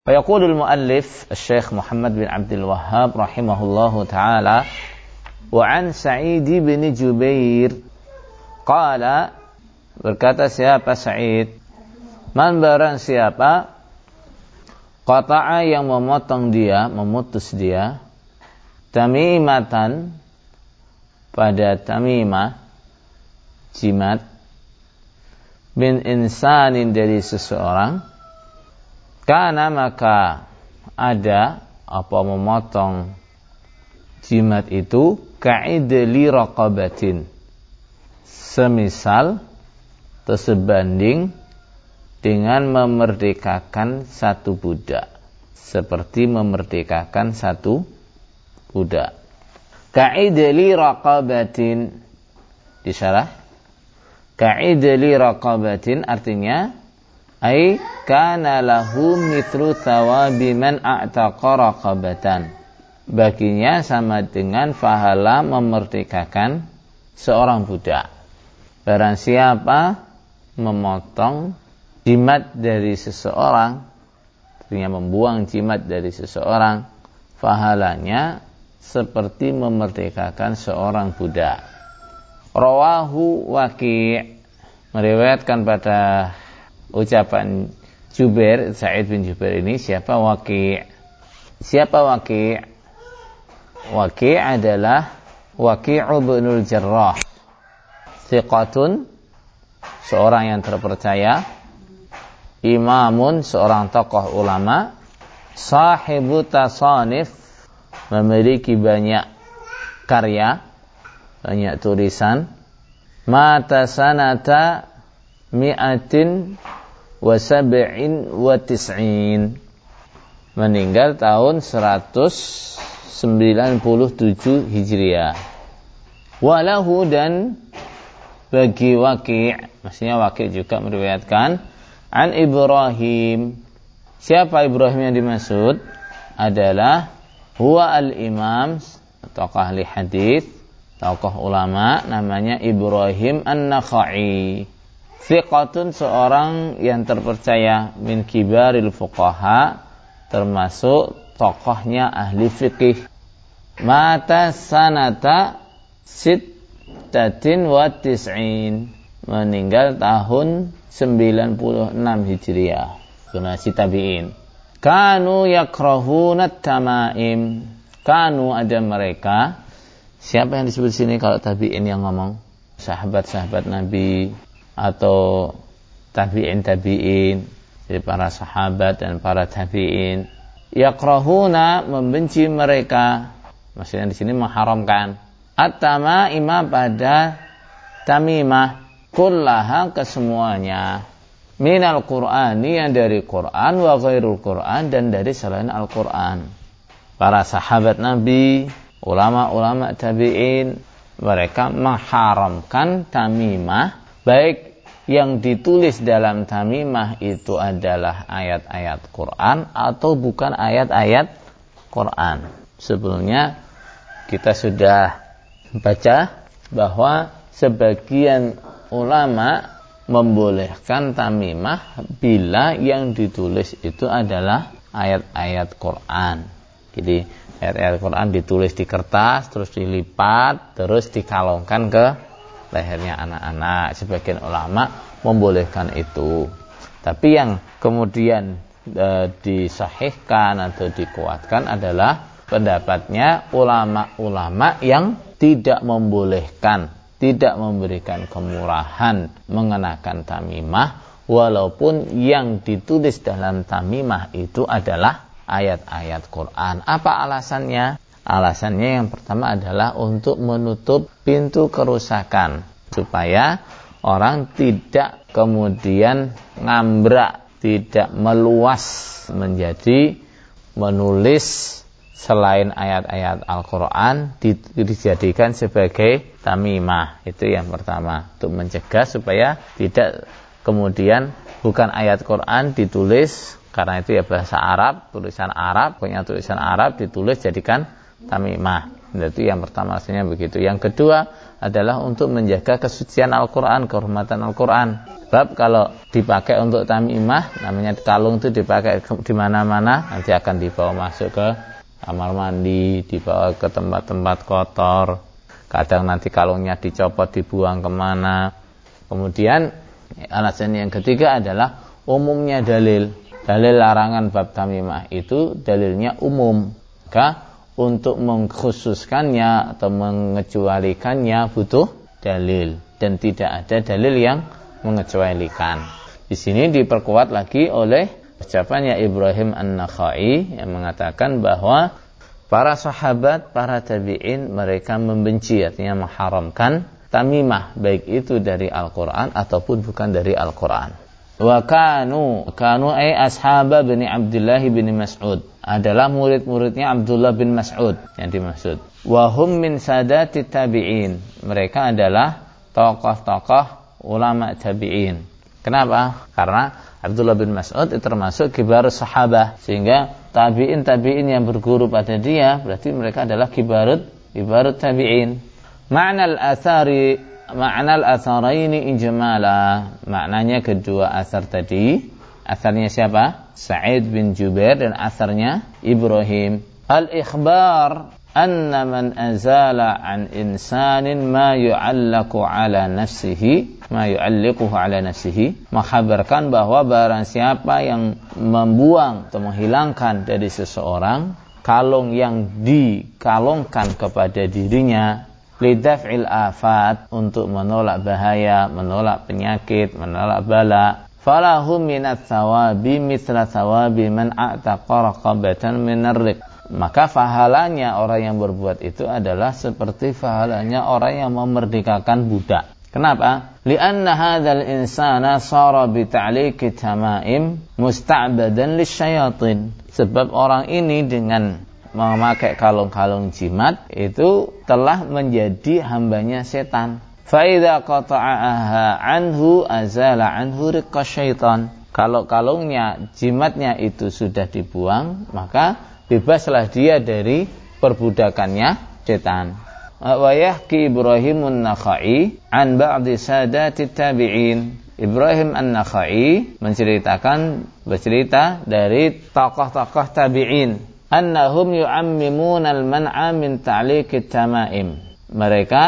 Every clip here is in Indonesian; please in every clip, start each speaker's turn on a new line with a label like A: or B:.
A: فيقول المؤلف الشيخ محمد بن عبد الوهاب رحمه الله تعالى وعن سعيد بن جبير قال berkata siapa Sa'id man barang siapa qata'a yang memotong dia memutus dia tamimatan pada tamimah jimat bin insanin dari seseorang karena maka ada apa memotong jimat itu ka'idli raqabatin. Semisal tersebanding dengan memerdekakan satu budak. Seperti memerdekakan satu budak. Ka'idli raqabatin. Disyarah. Ka'idli raqabatin artinya Ai kana lahu mitru thawabi man a'taqa raqabatan. Baginya sama dengan pahala memerdekakan seorang budak. Barang siapa memotong jimat dari seseorang, artinya membuang jimat dari seseorang, pahalanya seperti memerdekakan seorang budak. Rawahu waki' meriwayatkan pada ucapan Jubair Sa'id bin Jubair ini siapa Waki siapa Waki Waki adalah Waki bin Jarrah. Thiqatun seorang yang terpercaya. Imamun seorang tokoh ulama. Sahibu tasanif memiliki banyak karya banyak tulisan. Mata sanata mi'atin wa sab'in wa tis'in. Meninggal tahun 197 Hijriah. Walahu dan bagi Waqi' maksudnya Waqi' juga meriwayatkan an Ibrahim. Siapa Ibrahim yang dimaksud? Adalah huwa al-imam tokoh ahli hadis tokoh ulama namanya Ibrahim An-Nakhai Thiqatun seorang yang terpercaya min kibaril fuqaha termasuk tokohnya ahli fikih. Mata sanata sittatin wa tis'in. Meninggal tahun 96 Hijriah. Generasi tabi'in. Kanu yakrahuna tamaim. Kanu ada mereka. Siapa yang disebut sini kalau tabi'in yang ngomong? Sahabat-sahabat Nabi, atau tabi'in tabi'in dari para sahabat dan para tabi'in yakrahuna membenci mereka. Maksudnya di sini mengharamkan. Atama ima pada tamimah kullaha kesemuanya minal qur'ani yang dari Quran wa ghairul Quran dan dari selain Al-Quran. Para sahabat Nabi ulama-ulama tabi'in mereka mengharamkan tamimah baik yang ditulis dalam tamimah itu adalah ayat-ayat Quran atau bukan ayat-ayat Quran. Sebelumnya kita sudah baca bahwa sebagian ulama membolehkan tamimah bila yang ditulis itu adalah ayat-ayat Quran. Jadi ayat-ayat Quran ditulis di kertas, terus dilipat, terus dikalongkan ke lehernya anak-anak. Sebagian ulama membolehkan itu. Tapi yang kemudian e, disahihkan atau dikuatkan adalah pendapatnya ulama-ulama yang tidak membolehkan, tidak memberikan kemurahan mengenakan tamimah walaupun yang ditulis dalam tamimah itu adalah ayat-ayat Quran. Apa alasannya? Alasannya yang pertama adalah untuk menutup pintu kerusakan supaya orang tidak kemudian ngambrak, tidak meluas menjadi menulis selain ayat-ayat Al-Quran dijadikan sebagai tamimah. Itu yang pertama, untuk mencegah supaya tidak kemudian bukan ayat Quran ditulis karena itu ya bahasa Arab, tulisan Arab, punya tulisan Arab ditulis jadikan tamimah. Itu yang pertama aslinya begitu. Yang kedua adalah untuk menjaga kesucian Al-Quran, kehormatan Al-Quran. Sebab kalau dipakai untuk tamimah, namanya kalung itu dipakai di mana-mana, nanti akan dibawa masuk ke kamar mandi, dibawa ke tempat-tempat kotor. Kadang nanti kalungnya dicopot, dibuang ke mana. Kemudian alasan yang ketiga adalah umumnya dalil. Dalil larangan bab tamimah itu dalilnya umum. Maka untuk mengkhususkannya atau mengecualikannya butuh dalil dan tidak ada dalil yang mengecualikan. Di sini diperkuat lagi oleh ucapannya Ibrahim An-Nakhai yang mengatakan bahwa para sahabat, para tabi'in mereka membenci artinya mengharamkan tamimah baik itu dari Al-Qur'an ataupun bukan dari Al-Qur'an. Wa kanu kanu ay ashaba bin Abdullah bin Mas'ud adalah murid-muridnya Abdullah bin Mas'ud yang dimaksud. Wa hum min sadati tabi'in. Mereka adalah tokoh-tokoh ulama tabi'in. Kenapa? Karena Abdullah bin Mas'ud itu termasuk kibar sahabah sehingga tabi'in tabi'in yang berguru pada dia berarti mereka adalah kibarut kibarut tabi'in. Ma'na al-athari makna al-atharaini ijmala. Maknanya kedua asar tadi. Asarnya siapa? Sa'id bin Jubair dan asarnya Ibrahim. Al-ikhbar anna man azala an insanin ma yu'allaku ala nafsihi ma yu'allikuhu ala nafsihi mengkhabarkan bahwa barang siapa yang membuang atau menghilangkan dari seseorang kalung yang dikalungkan kepada dirinya lidaf'il afat untuk menolak bahaya, menolak penyakit, menolak bala. Falahu minat thawabi mithla thawabi man a'taqa raqabatan minar Maka fahalanya orang yang berbuat itu adalah seperti fahalanya orang yang memerdekakan budak. Kenapa? Lianna hadzal insana sara bi ta'liqi tamaim musta'badan lisyayatin. Sebab orang ini dengan memakai kalung-kalung jimat itu telah menjadi hambanya setan. Faida qata'aha anhu azala anhu syaitan. Kalau kalungnya, jimatnya itu sudah dibuang, maka bebaslah dia dari perbudakannya setan. Wa yahki Ibrahimun Nakhai an ba'di sadati tabi'in. Ibrahim An-Nakhai menceritakan bercerita dari tokoh-tokoh tabi'in annahum yu'ammimun al-man'a min ta'liqit tamaim. Mereka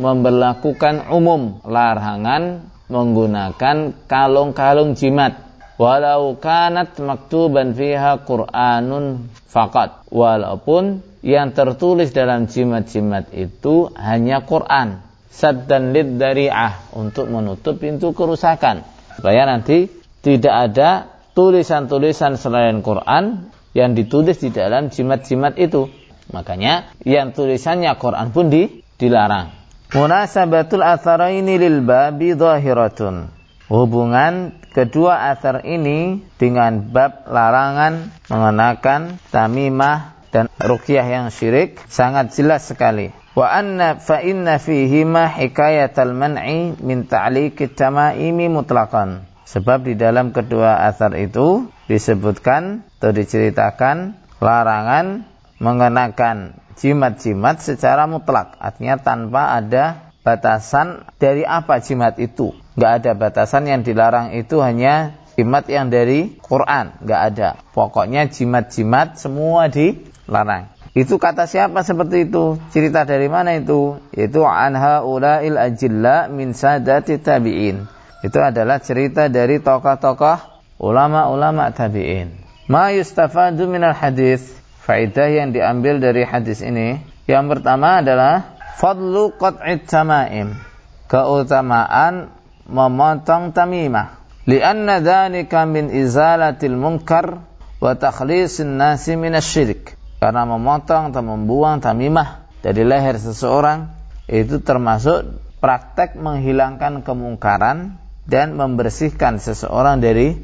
A: memberlakukan umum larangan menggunakan kalung-kalung jimat. Walau kanat maktuban fiha Qur'anun faqat. Walaupun yang tertulis dalam jimat-jimat itu hanya Quran. Saddan lid dari'ah untuk menutup pintu kerusakan. Supaya nanti tidak ada tulisan-tulisan selain Quran yang ditulis di dalam jimat-jimat itu. Makanya yang tulisannya Quran pun di, dilarang. Munasabatul atharaini lil babi zahiratun. Hubungan kedua asar ini dengan bab larangan mengenakan tamimah dan rukyah yang syirik sangat jelas sekali. Wa anna fa inna fihi ma hikayatal man'i min ta'liqit tamaimi mutlaqan. Sebab di dalam kedua asar itu disebutkan atau diceritakan larangan mengenakan jimat-jimat secara mutlak. Artinya tanpa ada batasan dari apa jimat itu. Nggak ada batasan yang dilarang itu hanya jimat yang dari Quran. Nggak ada. Pokoknya jimat-jimat semua dilarang. Itu kata siapa seperti itu? Cerita dari mana itu? Itu anha ulail ajilla min sadati tabi'in. Itu adalah cerita dari tokoh-tokoh ulama-ulama tabi'in. Ma yustafadu minal hadis. Faidah yang diambil dari hadis ini. Yang pertama adalah fadlu qat'it tamaim. Keutamaan memotong tamimah. Lianna dhalika min izalatil munkar wa takhlisin nasi minasyirik. Karena memotong atau membuang tamimah dari leher seseorang itu termasuk praktek menghilangkan kemungkaran dan membersihkan seseorang dari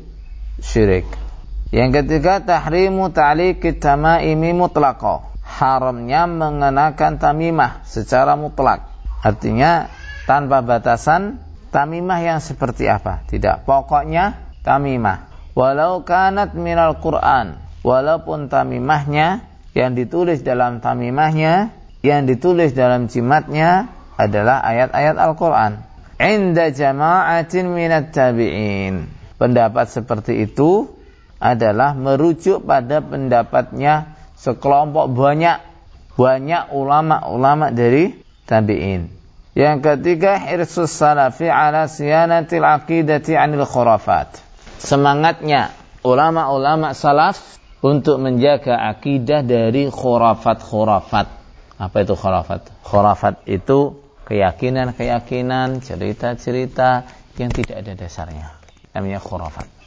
A: syirik. Yang ketiga tahrimu ta'liqit tamaimi mutlaqa. Haramnya mengenakan tamimah secara mutlak. Artinya tanpa batasan tamimah yang seperti apa? Tidak, pokoknya tamimah. Walau kanat minal Quran, walaupun tamimahnya yang ditulis dalam tamimahnya yang ditulis dalam jimatnya adalah ayat-ayat Al-Quran. Inda jama'atin minat tabi'in. Pendapat seperti itu adalah merujuk pada pendapatnya sekelompok banyak banyak ulama-ulama dari tabi'in. Yang ketiga, hirsus salafi ala siyanatil aqidati anil khurafat. Semangatnya ulama-ulama salaf untuk menjaga akidah dari khurafat-khurafat. Apa itu khurafat? Khurafat itu keyakinan-keyakinan, cerita-cerita yang tidak ada dasarnya. Namanya khurafat.